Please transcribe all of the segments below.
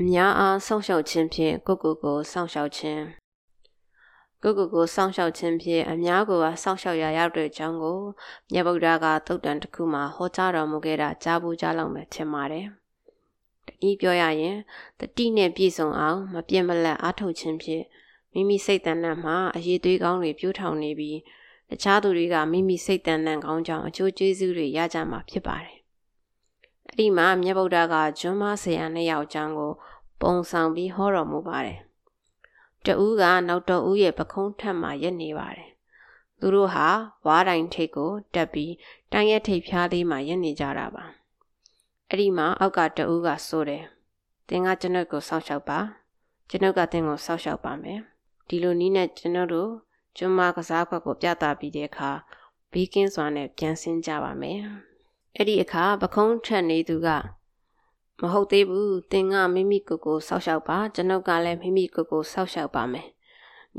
အများအားစောင့်ရှောက်ခြင်းဖြင့်ကိုကိုကိုစောင့်ရှောက်ခြင်းကိုကိုကိုစောင့်ရှောက်ခြင်းဖြင့်အများကိုစောင့်ရှောက်ရရောက်တဲ့အကြောင်းကိုမြတ်ဗုဒ္ဓကသုတ်တန်တစ်ခုမှာဟောကြားတော်မူခဲ့တာကြားဘူးကြားလောက်မယ်ထင်ပါတယ်။တနည်းပြောရရင်တတိနဲ့ပြည့်စုံအောင်မပြတ်မလတ်အားထုတ်ခြင်းဖြင့်မိမိစိတ်တဏ္ဍမှာအရေးသွေးကောင်းတွေပြိုးထောင်နေပြီးတခြားသူတွေကမိမိစိတ်တဏ္ဍကောင်းကြောင့်အကျိုးကျေးဇူးတွေရကြမှာဖြစ်ပါတယ်။ အဲ့ဒီမှာမြတ်ဗုဒ္ဓကကျွမ်းမဆရာနှစ်ယောက်အကြောင်းကို ပုံဆောင်ပြီးဟောတော်မူပါတယ်။တဦးကနောက်တော်ဦးရဲ့ပခုံးထက်မှရက်နေပါတယ်။သူတို့ဟာဝါတိုင်းထိပ်ကိုတက်ပြီးတိုင်းရက်ထိပ်ဖျားလေးမှရက်နေကြတာပါ။အဲ့ဒီမှာအောက်ကတဦးကဆိုတယ်။သင်ကကျွန်ုပ်ကိုစောင့်ရှောက်ပါ။ကျွန်ုပ်ကသင်ကိုစောင့်ရှောက်ပါမယ်။ဒီလိုနည်းနဲ့ကျွန်ုပ်တို့ကျွမ်းမကစားခွက်ကိုပြသပြီးတဲ့အခါဘီကင်းစွာနဲ့ပြန်ဆင်းကြပါမယ်။ အဲ့ဒီအခါပခုံးထက်နေသူကမဟုတ်သေးဘူးသင်ကမိမိကိုယ်ကိုစောက်ရှောက်ပါကျွန်ုပ်ကလည်းမိမိကိုယ်ကိုစောက်ရှောက်ပါမယ်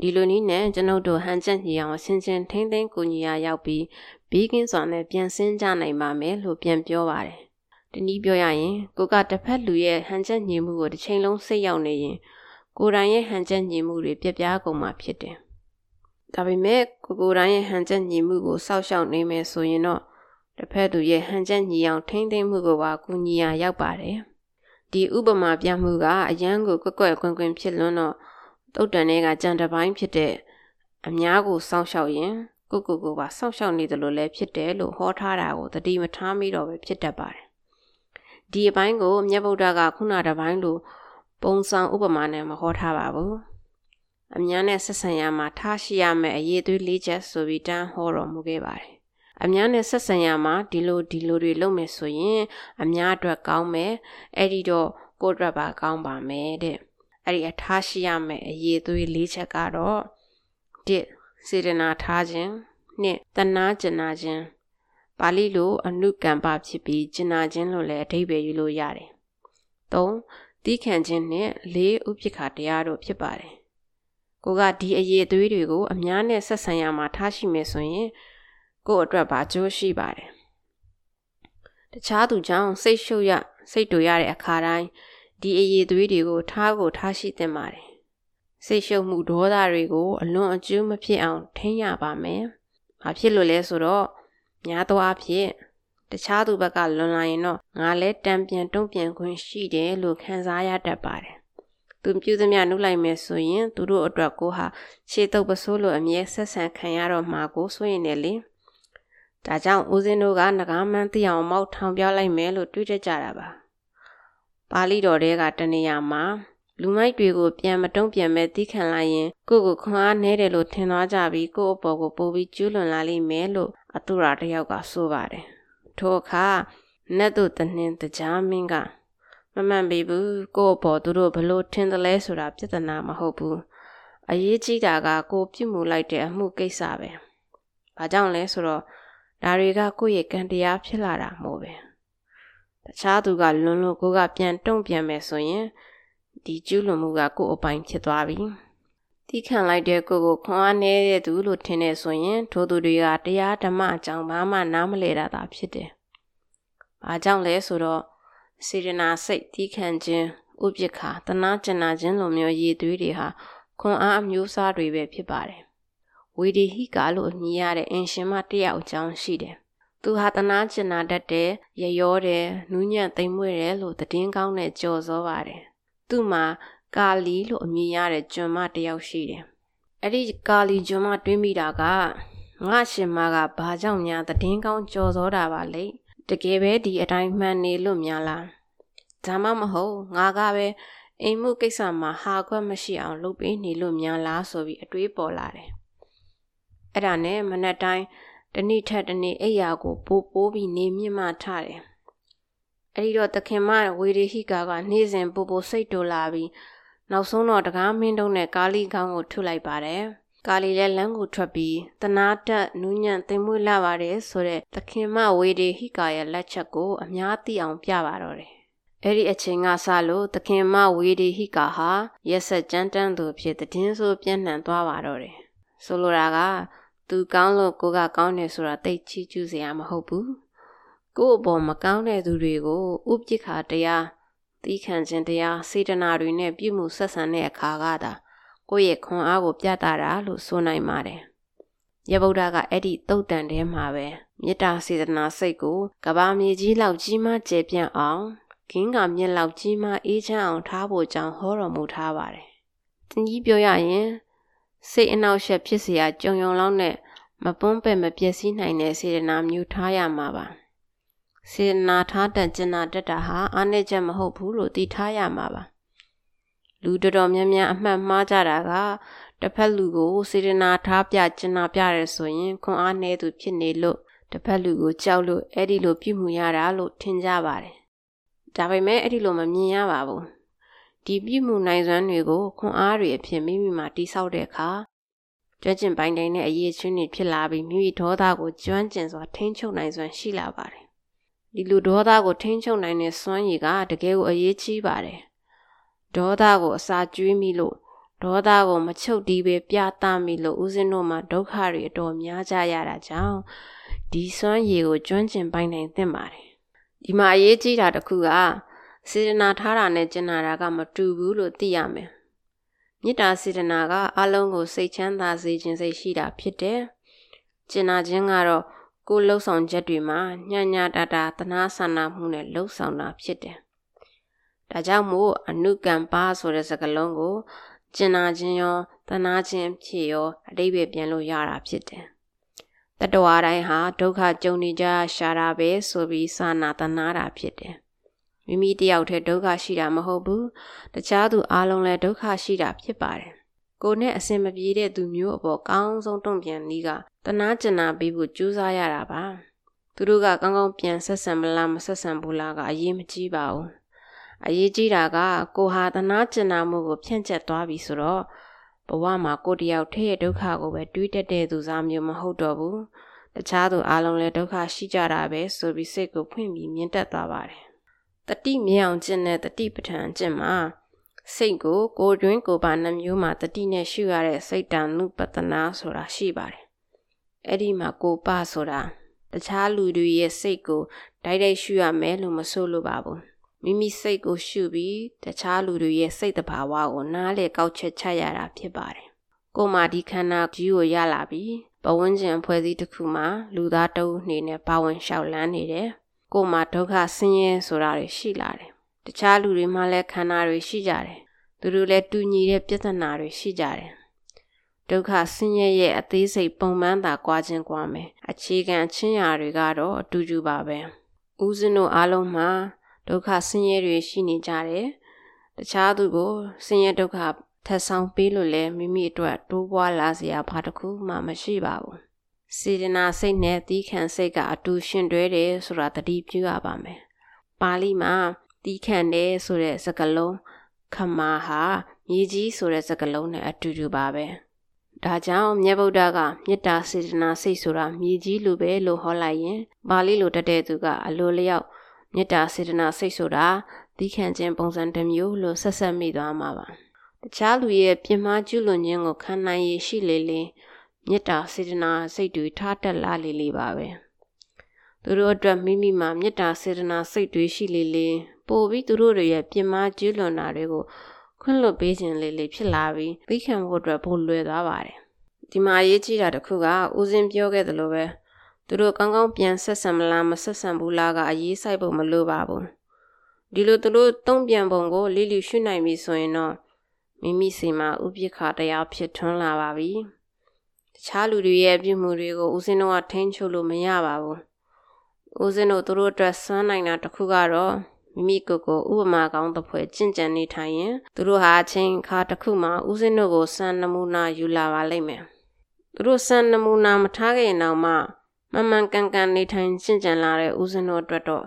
ဒီလိုနည်းနဲ့ကျွန်ုပ်တို့ဟန်ချက်ညီအောင်အချင်းချင်းထိမ့်သိမ်းကူညီရရောက်ပြီးဘီကင်းစွာနဲ့ပြန်ဆင်းကြနိုင်ပါမယ်လို့ပြန်ပြောပါတယ်တနည်းပြောရရင်ကိုကတစ်ဖက်လူရဲ့ဟန်ချက်ညီမှုကိုတစ်ချိန်လုံးစိတ်ရောက်နေရင်ကိုယ်တိုင်ရဲ့ဟန်ချက်ညီမှုတွေပြပြကုန်မှာဖြစ်တယ်ဒါပေမဲ့ကိုကိုယ်တိုင်ရဲ့ဟန်ချက်ညီမှုကိုစောက်ရှောက်နေမယ်ဆိုရင်တော့ တစ်ဖက်သူရဲ့ဟန်ချက်ညီအောင်ထိမ့်သိမ့်မှုကိုပါကူညီရရောက်ပါတယ်ဒီဥပမာပြမှုကအရန်ကိုကွက်ကွက်ကွင်ကွင်ဖြစ်လွန်းတော့တုတ်တန်တွေကကြံတပိုင်းဖြစ်တဲ့အများကိုစောင့်ရှောက်ရင်ကိုကိုကိုပါစောင့်ရှောက်နေတယ်လို့လည်းဖြစ်တယ်လို့ဟောထားတာကိုတတိမထားမိတော့ပဲဖြစ်တတ်ပါတယ်ဒီအပိုင်းကိုမြတ်ဗုဒ္ဓကခုနတပိုင်းလိုပုံဆောင်ဥပမာနဲ့မဟောထားပါဘူးအများနဲ့ဆက်ဆံရမှာထားရှိရမယ့်အရေးသွေးလေးချက်ဆိုပြီးတန်းဟောတော်မူခဲ့ပါတယ် အများနဲ့ဆက်ဆံရမှာဒီလိုဒီလိုတွေလုပ်မယ်ဆိုရင် အများအတွက်ကောင်းမယ်အဲ့ဒီတော့ကိုယ့်အတွက်ပါကောင်းပါမယ်တဲ့အဲ့ဒီအထားရှိရမယ်အရေးသွေးလေးချက်ကတော့တစ်စေတနာထားခြင်းနှစ်တနာကျင်နာခြင်းပါဠိလိုအနုကမ္ပဖြစ်ပြီးကျင်နာခြင်းလို့လည်းအဓိပ္ပာယ်ယူလို့ရတယ်သုံးတီးခံခြင်းနဲ့လေးဥပိ္ပခာတရားတို့ဖြစ်ပါတယ်ကိုကဒီအရေးသွေးတွေကိုအများနဲ့ဆက်ဆံရမှာထားရှိမယ်ဆိုရင် ကို့အတွက်ပါကြိုးရှိပါတယ်တခြားသူကြောင့်စိတ်ရှုပ်ရစိတ်တူရတဲ့အခါတိုင်းဒီအရေးသွေးတွေကိုထားကိုထားရှိသင့်ပါတယ်စိတ်ရှုပ်မှုဒေါသတွေကို အလွန်အကျူးမဖြစ်အောင် ထိန်းရပါမယ်။ဘာဖြစ်လို့လဲဆိုတော့များသောအားဖြင့်တခြားသူဘက်ကလွန်လာရင်တော့ငါလဲတံပြန်တုံ့ပြန်ခွင့်ရှိတယ်လို့ခံစားရတတ်ပါတယ်။သူပြုသမျှနှုတ်လိုက်မယ်ဆိုရင်သူတို့အတွက်ကိုဟာခြေတုပ်ပစိုးလိုအမြဲဆက်ဆံခံရတော့မှာကိုဆိုရင်လည်း။ ဒါကြောင့်ဦးဇင်းတို့ကငကားမန်းသိအောင်မောက်ထောင်ပြလိုက်မယ်လို့တွေးတတ်ကြတာပါ။ပါဠိတော်တွေကတနေရာမှာလူမိုက်တွေကိုပြန်မတုံ့ပြန်မဲ့သိခံလိုက်ရင်ကိုယ့်ကိုခွန်အားနဲတယ်လို့ထင်သွားကြပြီးကိုယ့်အပေါ်ကိုပိုပြီးကျူးလွန်လာလိမ့်မယ်လို့အတူရာတယောက်ကဆိုပါတယ်။ထို့အခါနတ်တို့တနှင်းတကြားမင်းကမမှန်ပေဘူးကိုယ့်အပေါ်သူတို့ဘလို့ထင်တယ်လဲဆိုတာပြဿနာမဟုတ်ဘူး။အရေးကြီးတာကကိုပြုတ်မှုလိုက်တဲ့အမှုကိစ္စပဲ။ဘာကြောင့်လဲဆိုတော့ ဒါတွေကကိုယ့်ရဲ့ကံတရားဖြစ်လာတာမို့ပဲတခြားသူကလွန်လို့ကိုကပြန်တုံ့ပြန်မယ်ဆိုရင်ဒီကျူးလွန်မှုကကိုယ့်အပိုင်ဖြစ်သွားပြီတိခံလိုက်တဲ့ကိုကိုခွန်အားနေတဲ့သူလို့ထင်နေဆိုရင်ထိုသူတွေကတရားဓမ္မအကြောင်းဘာမှနားမလည်တာသာဖြစ်တယ်။ဘာကြောင့်လဲဆိုတော့စေရနာစိတ်တိခံခြင်းဥပိ္ပခာတနာကျင်နာခြင်းလိုမျိုးရည်သွေးတွေဟာခွန်အားအမျိုးအစားတွေပဲဖြစ်ပါတယ် ဝေဒီဟိကာလို့အမည်ရတဲ့အင်ရှင်မတယောက်အကြောင်းရှိတယ်။သူဟာတနာကျင်နာတတ်တယ်၊ရရောတယ်၊နူးညံ့သိမ်မွေ့တယ်လို့သတင်းကောင်းနဲ့ကြော်စောပါတယ်။သူ့မှာကာလီလို့အမည်ရတဲ့ကျွန်းမတယောက်ရှိတယ်။အဲ့ဒီကာလီကျွန်းမတွေးမိတာကငါရှင်မကဘာကြောင့်များသတင်းကောင်းကြော်စောတာပါလေ။တကယ်ပဲဒီအတိုင်းမှန်နေလို့များလား။ဒါမှမဟုတ်ငါကပဲအိမ်မှုကိစ္စမှာဟာခွက်မရှိအောင်လုပ်ပေးနေလို့များလားဆိုပြီးအတွေးပေါ်လာတယ် အဲ့ဒါနဲ့မနက်တိုင်းတနေ့ထက်တနေ့အိယာကိုပိုးပိုးပြီးနေမြင့်မှထတယ်အဲ့ဒီတော့သခင်မဝေရီဟိကာကနေ့စဉ်ပိုပိုစိတ်တူလာပြီးနောက်ဆုံးတော့တကားမင်းတုံးနဲ့ကာလီခေါင်းကိုထုလိုက်ပါတယ်ကာလီလည်းလမ်းကိုထွက်ပြီးတနာတက်နူးညံ့သိမ်မွေ့လာပါတယ်ဆိုတဲ့သခင်မဝေရီဟိကာရဲ့လက်ချက်ကိုအများသိအောင်ပြပါတော့တယ်အဲ့ဒီအချိန်ကစလို့သခင်မဝေဒီဟိကာဟာရက်ဆက်ကြမ်းတမ်းသူဖြစ်တဲ့တင်းဆိုပြန့်နှံ့သွားပါတော့တယ်ဆိုလိုတာက သူကောင်းလို့ကိုကကောင်းတယ်ဆိုတာတိတ်ချီးကျူးစရာမဟုတ်ဘူးကို့အပေါ်မကောင်းတဲ့သူတွေကိုဥပိ္ပခာတရားသသီးခံခြင်းတရားစေတနာတွေနဲ့ပြုမှုဆက်ဆံတဲ့အခါကသာကိုယ့်ရဲ့ခွန်အားကိုပြသတာလို့ဆိုနိုင်ပါတယ်။ရဗုဒ္ဓကအဲ့ဒီတုတ်တန်ထဲမှာပဲမေတ္တာစေတနာစိတ်ကိုကဘာမြေကြီးလောက်ကြီးမားကျယ်ပြန့်အောင်ဂင်းကမြက်လောက်ကြီးမားအေးချမ်းအောင်ထားဖို့ကြောင်းဟောတော်မူထားပါတယ်။တနည်းပြောရရင် စိတ်အနှောက်အယှက်ဖြစ်စရာကြုံရုံလောက်နဲ့မပွန်းပယ်မပျက်စီးနိုင်တဲ့စေတနာမျိုးထားရမှာပါစေတနာထားတန်ကျင်နာတက်တာဟာအားနည်းချက်မဟုတ်ဘူးလို့သိထားရမှာပါလူတော်တော်များများအမှတ်မှားကြတာကတစ်ဖက်လူကိုစေတနာထားပြကျင်နာပြရဲဆိုရင်ခွန်အားနည်းသူဖြစ်နေလို့တစ်ဖက်လူကိုကြောက်လို့အဲ့ဒီလိုပြုမှုရတာလို့ထင်ကြပါတယ်ဒါပေမဲ့အဲ့ဒီလိုမမြင်ရပါဘူး ဒီပြုမှုနိုင်စွမ်းတွေကိုခွန်အားတွေအဖြစ်မိမိမှာတိဆောက်တဲ့အခါကျွမ်းကျင်ပိုင်တိုင်တဲ့အရေးချင်းတွေဖြစ်လာပြီးမိမိဒေါသကိုကျွမ်းကျင်စွာထိန်းချုပ်နိုင်စွမ်းရှိလာပါတယ်။ဒီလူဒေါသကိုထိန်းချုပ်နိုင်တဲ့စွမ်းရည်ကတကယ်ကိုအရေးကြီးပါတယ်။ဒေါသကိုအစာကျွေးမိလို့ဒေါသကိုမချုပ်တီးပဲပြသမိလို့ဦးဇင်းတို့မှာဒုက္ခတွေအတော်များကြရတာကြောင့်ဒီစွမ်းရည်ကိုကျွမ်းကျင်ပိုင်နိုင်သင့်ပါတယ်။ဒီမှာအရေးကြီးတာတစ်ခုက စေတနာထားတာနဲ့ကျင်နာတာကမတူဘူးလို့သိရမယ်မေတ္တာစေတနာကအလုံးကိုစိတ်ချမ်းသာစေခြင်းစိတ်ရှိတာဖြစ်တယ်။ကျင်နာခြင်းကတော့ကိုယ်လှုပ်ဆောင်ချက်တွေမှာညံ့ညတာတာတနာဆန္ဒမှုနဲ့လှုပ်ဆောင်တာဖြစ်တယ်။ဒါကြောင့်မို့အနုကံပါဆိုတဲ့စကားလုံးကိုကျင်နာခြင်းရောတနာခြင်းဖြစ်ရောအတိပ္ပယ်ပြန်လို့ရတာဖြစ်တယ်။တတဝါတိုင်းဟာဒုက္ခကြုံနေကြရှာတာပဲဆိုပြီးစာနာတနာတာဖြစ်တယ် မိမိတယောက်တည်းဒုက္ခရှိတာမဟုတ်ဘူးတခြားသူအားလုံးလည်းဒုက္ခရှိတာဖြစ်ပါတယ်ကိုနဲ့အစင်မပြေတဲ့သူမျိုးအပေါ်ကောင်းဆုံးတုံ့ပြန်နည်းကတနာကျင်နာပေးဖို့ကြိုးစားရတာပါသူတို့ကကောင်းကောင်းပြန်ဆက်ဆံမလားမဆက်ဆံဘူးလားကအရေးမကြီးပါဘူးအရေးကြီးတာကကိုဟာတနာကျင်နာမှုကိုဖြန့်ကျက်သွားပြီဆိုတော့ဘဝမှာကိုတယောက်ထဲရဲ့ဒုက္ခကိုပဲတွေးတက်တဲ့သူစားမျိုးမဟုတ်တော့ဘူးတခြားသူအားလုံးလည်းဒုက္ခရှိကြတာပဲဆိုပြီးစိတ်ကိုဖွင့်ပြီးမြင်တတ်သွားပါတယ် တတိမြောင်ကျင့်တဲ့တတိပဋ္ဌာန်ကျင့်မှာစိတ်ကိုကိုတွင်းကိုပါနှမျိုးမှာတတိနဲ့ရှုရတဲ့စိတ်တန်နုပတနာဆိုတာရှိပါတယ်။အဲ့ဒီမှာကိုပဆိုတာတခြားလူတွေရဲ့စိတ်ကိုဓာတ်ရိုက်ရှုရမယ်လို့မဆိုလိုပါဘူး။မိမိစိတ်ကိုရှုပြီးတခြားလူတွေရဲ့စိတ်တဘာဝကိုနားလေကောက်ချက်ချရတာဖြစ်ပါတယ်။ကိုမှဒီခန္ဓာကြီးကိုရလာပြီးပဝန်းကျင်ဖွဲ့စည်းတစ်ခုမှာလူသားတအုပ်နေနဲ့ပါဝင်လျှောက်လန်းနေတယ်။ ကိုယ်မှာဒုက္ခဆင်းရဲဆိုတာတွေရှိလာတယ်။တခြားလူတွေမှလည်းခန္ဓာတွေရှိကြတယ်။သူတို့လည်းတူညီတဲ့ပြဿနာတွေရှိကြတယ်။ဒုက္ခဆင်းရဲရဲ့အသေးစိတ်ပုံမှန်သာကွာခြင်းကွာမယ်။အခြေခံအချင်းရာတွေကတော့အတူတူပါပဲ။ဦးဇင်းတို့အားလုံးမှာဒုက္ခဆင်းရဲတွေရှိနေကြတယ်။တခြားသူကိုဆင်းရဲဒုက္ခထပ်ဆောင်ပေးလို့လည်းမိမိအတွက်တိုးပွားလာစရာဘာတစ်ခုမှမရှိပါဘူး စေတနာစိတ်နဲ့သီးခံစိတ်ကအတူရှင်တွဲတယ်ဆိုတာတတိပြုရပါမယ်။ပါဠိမှာသီးခံတယ်ဆိုတဲ့စကားလုံးခမာဟာမြေကြီးဆိုတဲ့စကားလုံးနဲ့အတူတူပါပဲ။ဒါကြောင့်မြတ်ဗုဒ္ဓကမေတ္တာစေတနာစိတ်ဆိုတာမြေကြီးလိုပဲလို့ဟောလိုက်ရင်ပါဠိလိုတတ်တဲ့သူကအလိုလျောက်မေတ္တာစေတနာစိတ်ဆိုတာသီးခံခြင်းပုံစံတစ်မျိုးလို့ဆက်ဆက်မိသွားမှာပါ။တခြားလူရဲ့ပြင်းမှားကျူးလွန်ခြင်းကိုခံနိုင်ရရှိလေလေ မေတ္တာစေတနာစိတ်တွေထားတက်လာလေလေပါပဲသူတို့အတွက်မိမိမှာမေတ္တာစေတနာစိတ်တွေရှိလေလေပို့ပြီးသူတို့တွေရဲ့ပြင်မာကျူးလွန်တာတွေကိုခွင့်လွတ်ပေးခြင်းလေလေဖြစ်လာပြီးသိခံဖို့အတွက်ပိုလွယ်သွားပါတယ်ဒီမှာအရေးကြီးတာတစ်ခုကဦးစင်းပြောခဲ့သလိုပဲသူတို့ကောင်းကောင်းပြန်ဆက်ဆံမလားမဆက်ဆံဘူးလားကအရေးဆိုင်ဖို့မလိုပါဘူးဒီလိုသူတို့တုံ့ပြန်ပုံကိုလေးလီရှုနိုင်ပြီဆိုရင်တော့မိမိစီမှာဥပိ္ပခာတရားဖြစ်ထွန်းလာပါပြီ တခြားလူတွေရဲ့ပြုမှုတွေကိုဦးစင်းတို့ကထိန်းချုပ်လို့မရပါဘူးဦးစင်းတို့တို့အတွက်စွမ်းနိုင်တာတစ်ခုကတော့မိမိကိုယ်ကိုဥပမာကောင်းသဖွယ်ကြင်ကြံနေထိုင်ရင်သူတို့ဟာအချင်းခါတစ်ခုမှဦးစင်းတို့ကိုစံနမူနာယူလာပါလိမ့်မယ်သူတို့စံနမူနာမထားခဲ့ရင်တော့မှမမှန်ကန်ကန်နေထိုင်ကြင်ကြံလာတဲ့ဦးစင်းတို့အတွက်တော့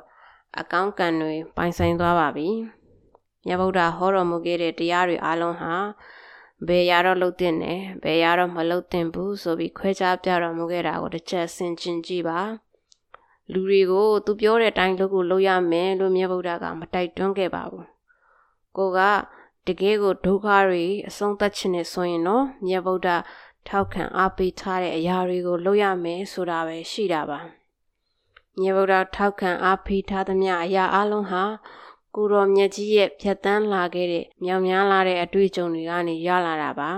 အကောင်းကံတွေပိုင်ဆိုင်သွားပါပြီမြတ်ဗုဒ္ဓဟောတော်မူခဲ့တဲ့တရားတွေအလုံးဟာ ဘယ်ရတော့လှုပ်တင်တယ်ဘယ်ရတော့မလှုပ်တင်ဘူးဆိုပြီးခွဲခြားပြတော်မူခဲ့တာကိုတစ်ချက်ဆင်ခြင်ကြည့်ပါလူတွေကိုသူပြောတဲ့အတိုင်းလုပ်ကိုလုပ်ရမယ်လို့မြတ်ဗုဒ္ဓကမတိုက်တွန်းခဲ့ပါဘူးကိုကတကယ်ကိုဒုက္ခတွေအဆုံးသတ်ခြင်းနဲ့ဆိုရင်တော့မြတ်ဗုဒ္ဓထောက်ခံအားပေးထားတဲ့အရာတွေကိုလုပ်ရမယ်ဆိုတာပဲရှိတာပါမြတ်ဗုဒ္ဓထောက်ခံအားပေးထားသမျှအရာအလုံးဟာ ကိုတော်မြတ်ကြီးရဲ့ဖြတ်တန်းလာခဲ့တဲ့မြောင်များလာတဲ့အတွေ့အကြုံတွေကနေရလာတာပါ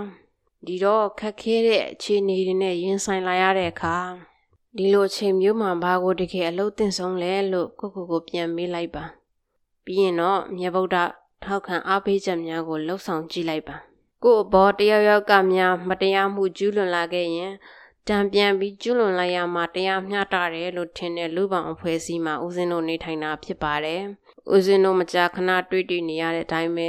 ဒီတော့ခက်ခဲတဲ့အခြေအနေတွေနဲ့ရင်ဆိုင်လာရတဲ့အခါဒီလိုအချိန်မျိုးမှာဘာကိုတကယ်အလုပ်တင်ဆုံးလဲလို့ကိုကိုကိုပြန်မေးလိုက်ပါပြီးရင်တော့မြတ်ဗုဒ္ဓထောက်ခံအားပေးချက်များကိုလှုပ်ဆောင်ကြည့်လိုက်ပါကို့အဘောတယောက်ယောက်ကများမတရားမှုကျူးလွန်လာခဲ့ရင်တံပြန်ပြီးကျူးလွန်လိုက်ရမှာတရားမျှတတယ်လို့ထင်တဲ့လူပောင်အဖွဲ့အစည်းမှာဦးဇင်းတို့နေထိုင်တာဖြစ်ပါတယ်။ ဦးဇင်းတို့မကြာခဏတွေ့တွေ့နေရတဲ့အတိုင်းပဲ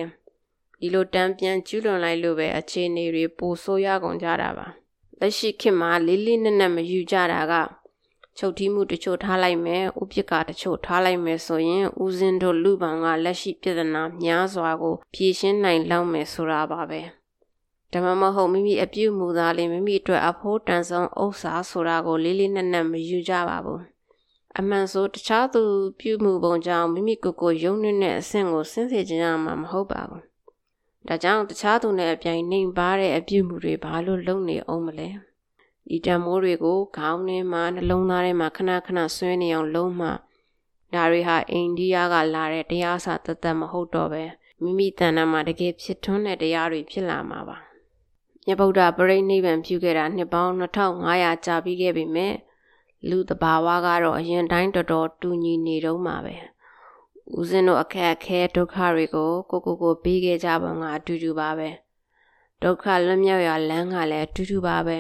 ဒီလိုတံပြန်ကျူးလွန်လိုက်လို့ပဲအခြေအနေတွေပိုဆိုးရကုန်ကြတာပါ။လက်ရှိခေတ်မှာလေးလေးနက်နက်မယူကြတာကချုပ်တီးမှုတချို့ထားလိုက်မယ်ဥပက္ခတချို့ထားလိုက်မယ်ဆိုရင်ဦးဇင်းတို့လူပောင်ကလက်ရှိပြဿနာများစွာကိုဖြေရှင်းနိုင်လောက်မယ်ဆိုတာပါပဲ။ဓမ္မမဟုတ်မိမိအပြုမူသားလေးမိမိအတွက်အဖို့တန်ဆုံးဥစ္စာဆိုတာကိုလေးလေးနက်နက်မယူကြပါဘူး အမှန်ဆိုတခြားသူပြုမှုပုံကြောင့်မိမိကိုယ်ကိုယုံနှင်းတဲ့အဆင့်ကိုဆင်းစေခြင်းရမှာမဟုတ်ပါဘူးဒါကြောင့်တခြားသူနဲ့အပြိုင်နှိမ်ပါတဲ့အပြုမှုတွေဘာလို့လုပ်နေအောင်မလဲဒီတံမိုးတွေကိုခေါင်းထဲမှာနှလုံးသားထဲမှာခဏခဏဆွဲနေအောင်လုံးမှဒါတွေဟာအိန္ဒိယကလာတဲ့တရားစာတသက်မဟုတ်တော့ပဲမိမိတဏ္ဍာမှာတကယ်ဖြစ်ထွန်းတဲ့တရားတွေဖြစ်လာမှာပါမြတ်ဗုဒ္ဓပရိနိဗ္ဗာန်ပြုခဲ့တာနှစ်ပေါင်း2500ကြာပြီးခဲ့ပြီမဲ့ လူတဘာဝကတော့အရင်တိုင်းတော်တော်တူညီနေတော့မှာပဲဦးဇင်းတို့အခက်အခဲဒုက္ခတွေကိုကိုကိုကိုပြီးခဲ့ကြပုံကအတူတူပါပဲဒုက္ခလွတ်မြောက်ရလမ်းကလည်းအတူတူပါပဲ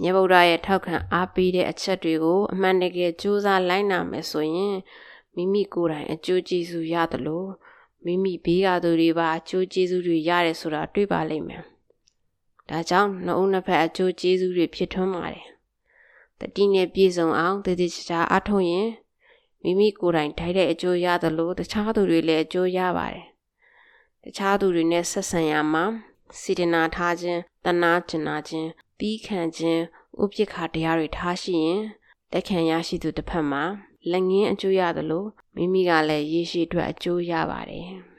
မြတ်ဗုဒ္ဓရဲ့ထောက်ခံအားပေးတဲ့အချက်တွေကိုအမှန်တကယ်ကြိုးစားလိုက်နာမယ်ဆိုရင်မိမိကိုယ်တိုင်အကျိုးကျေးဇူးရတယ်လို့မိမိဘေးကသူတွေပါအကျိုးကျေးဇူးတွေရတယ်ဆိုတာတွေ့ပါလိမ့်မယ်ဒါကြောင့်နှုတ်နှစ်ဖက်အကျိုးကျေးဇူးတွေဖြစ်ထွန်းပါတယ်။ တတိနဲ့ပြည့်စုံအောင်တည်တည်ချာချာအားထုတ်ရင်မိမိကိုယ်တိုင်ထိုက်တဲ့အကျိုးရသလိုတခြားသူတွေလည်းအကျိုးရပါတယ်။တခြားသူတွေနဲ့ဆက်ဆံရမှာစေတနာထားခြင်းတနာကျင်နာခြင်းပြီးခံခြင်းဥပိ္ပခာတရားတွေထားရှိရင်လက်ခံရရှိသူတစ်ဖက်မှာလက်ငင်းအကျိုးရသလိုမိမိကလည်းရေရှည်အတွက်အကျိုးရပါတယ်။